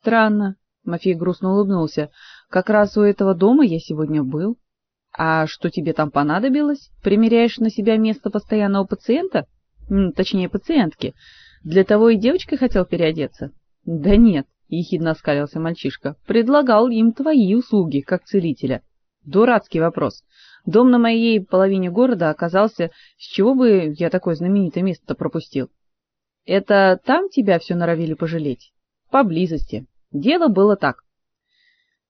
Странно. Мафей грустно улыбнулся. Как раз у этого дома я сегодня был. А что тебе там понадобилось? Примеряешь на себя место постоянного пациента? Точнее, пациентки. Для того и девочкой хотел переодеться? Да нет, ехидно оскалился мальчишка. Предлагал им твои услуги как целителя. Дурацкий вопрос. Дом на моей половине города оказался, с чего бы я такое знаменитое место пропустил? Это там тебя все норовили пожалеть? Поблизости. Дело было так.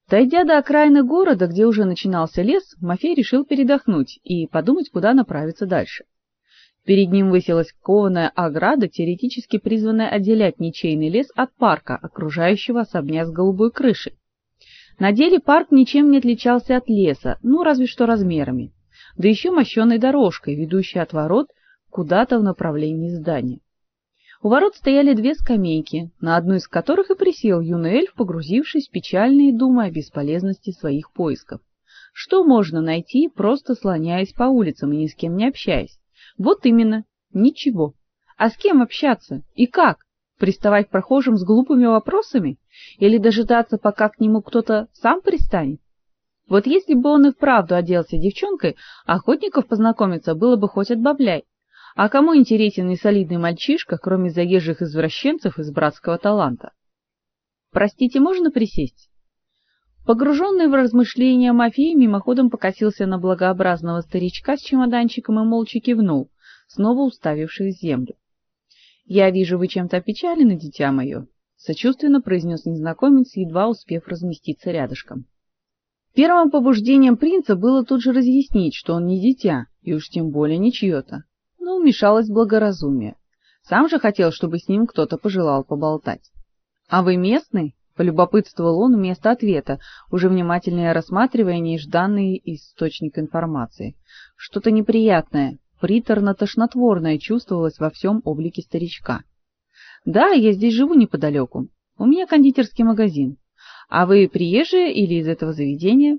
Дойдя до окраины города, где уже начинался лес, Мафей решил передохнуть и подумать, куда направиться дальше. Перед ним высилась кованая ограда, теоретически призванная отделять ничейный лес от парка, окружающего особняк с голубой крышей. На деле парк ничем не отличался от леса, ну разве что размерами, да еще мощенной дорожкой, ведущей от ворот куда-то в направлении здания. У ворот стояли две скамейки, на одну из которых и присел юный эльф, погрузившись в печальные думы о бесполезности своих поисков. Что можно найти, просто слоняясь по улицам и ни с кем не общаясь? Вот именно, ничего. А с кем общаться и как? Приставать к прохожим с глупыми вопросами или дожидаться, пока к нему кто-то сам пристанет? Вот если бы он и вправду оделся девчонкой, охотников познакомиться было бы хоть отбавляй. А кому интересен несолидный мальчишка, кроме заезжих извращенцев из братского таланта? Простите, можно присесть? Погруженный в размышления Мафей мимоходом покосился на благообразного старичка с чемоданчиком и молча кивнул, снова уставившись в землю. Я вижу, вы чем-то опечалены, дитя мое», — сочувственно произнес незнакомец, едва успев разместиться рядышком. Первым побуждением принца было тут же разъяснить, что он не дитя, и уж тем более не чье-то но вмешалось благоразумие. Сам же хотел, чтобы с ним кто-то пожелал поболтать. А вы местный? полюбопытствовал он вместо ответа, уже внимательнее рассматривая нежданный источник информации. Что-то неприятное, приторно-тошнотворное чувствовалось во всем облике старичка. Да, я здесь живу неподалеку. У меня кондитерский магазин. А вы приезжие или из этого заведения?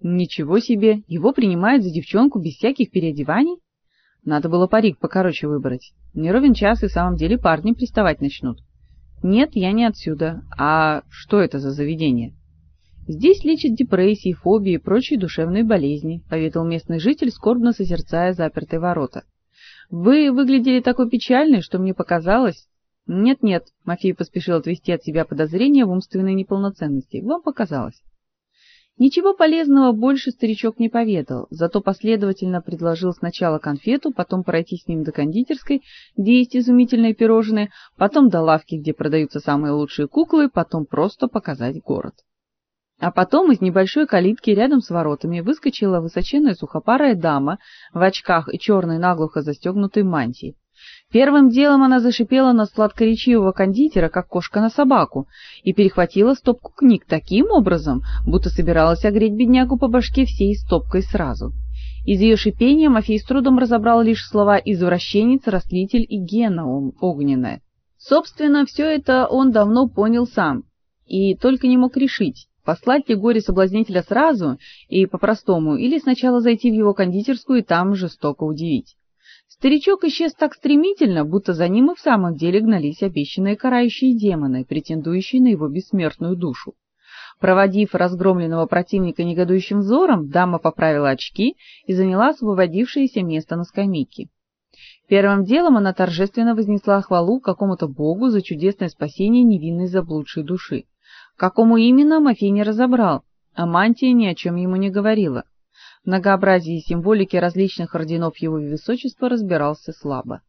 Ничего себе, его принимают за девчонку без всяких переодеваний? Надо было парик покороче выбрать. Не ровен час и в самом деле парни приставать начнут. Нет, я не отсюда. А что это за заведение? Здесь лечат депрессии, фобии и прочие душевные болезни, поведал местный житель, скорбно созерцая запертые ворота. Вы выглядели такой печальной, что мне показалось. Нет-нет, Мафей поспешил отвести от себя подозрения в умственной неполноценности. Вам показалось. Ничего полезного больше старичок не поведал, зато последовательно предложил сначала конфету, потом пройти с ним до кондитерской, где есть изумительные пирожные, потом до лавки, где продаются самые лучшие куклы, потом просто показать город. А потом из небольшой калитки рядом с воротами выскочила высоченная сухопарая дама в очках и черной наглухо застегнутой мантии. Первым делом она зашипела на сладкоречивого кондитера, как кошка на собаку, и перехватила стопку книг таким образом, будто собиралась огреть беднягу по башке всей стопкой сразу. Из ее шипения Мафей с трудом разобрал лишь слова «извращенец», «растлитель» и «гена огненная». Собственно, все это он давно понял сам, и только не мог решить, послать ли горе-соблазнителя сразу и по-простому, или сначала зайти в его кондитерскую и там жестоко удивить. Старичок исчез так стремительно, будто за ним и в самом деле гнались обещанные карающие демоны, претендующие на его бессмертную душу. Проводив разгромленного противника негодующим взором, дама поправила очки и заняла освободившееся место на скамейке. Первым делом она торжественно вознесла хвалу какому-то богу за чудесное спасение невинной заблудшей души. Какому именно, Мафей не разобрал, а мантия ни о чем ему не говорила многообразии символики различных орденов его высочества разбирался слабо.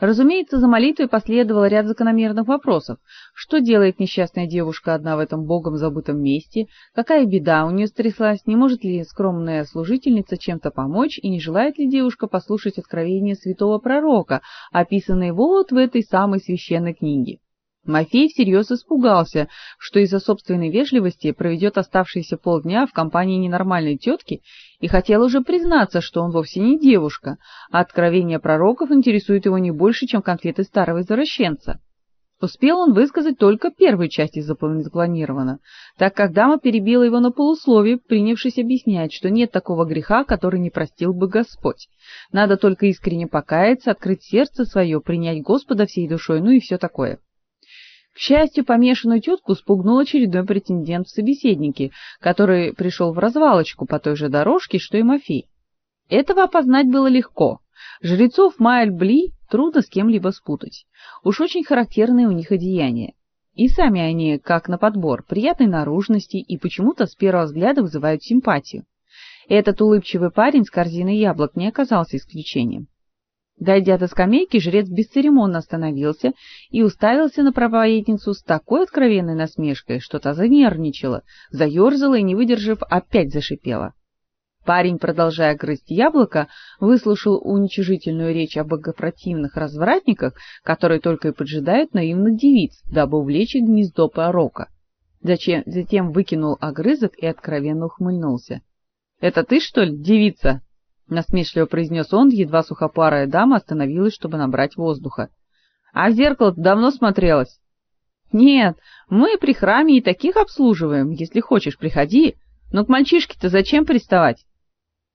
Разумеется, за молитвой последовал ряд закономерных вопросов. Что делает несчастная девушка одна в этом богом забытом месте? Какая беда у нее стряслась? Не может ли скромная служительница чем-то помочь? И не желает ли девушка послушать откровения святого пророка, описанные вот в этой самой священной книге? Мафей всерьез испугался, что из-за собственной вежливости проведет оставшиеся полдня в компании ненормальной тетки и хотел уже признаться, что он вовсе не девушка, а откровения пророков интересуют его не больше, чем конфеты старого извращенца. Успел он высказать только первую часть из запланированного, так как дама перебила его на полусловие, принявшись объяснять, что нет такого греха, который не простил бы Господь. Надо только искренне покаяться, открыть сердце свое, принять Господа всей душой, ну и все такое. К счастью, помешанную тетку спугнул очередной претендент в собеседники, который пришел в развалочку по той же дорожке, что и Мафей. Этого опознать было легко. Жрецов Маэль-Бли трудно с кем-либо спутать. Уж очень характерные у них одеяния. И сами они, как на подбор, приятной наружности и почему-то с первого взгляда вызывают симпатию. Этот улыбчивый парень с корзиной яблок не оказался исключением. Дойдя до скамейки, жрец бесцеремонно остановился и уставился на проповедницу с такой откровенной насмешкой, что та занервничала, заерзала и, не выдержав, опять зашипела. Парень, продолжая грызть яблоко, выслушал уничижительную речь о богопротивных развратниках, которые только и поджидают наивных девиц, дабы увлечь их гнездо порока. Зачем, затем выкинул огрызок и откровенно ухмыльнулся. — Это ты, что ли, девица? Насмешливо произнес он, едва сухопарая дама остановилась, чтобы набрать воздуха. А в зеркало давно смотрелась? Нет, мы при храме и таких обслуживаем. Если хочешь, приходи. Но к мальчишке-то зачем приставать?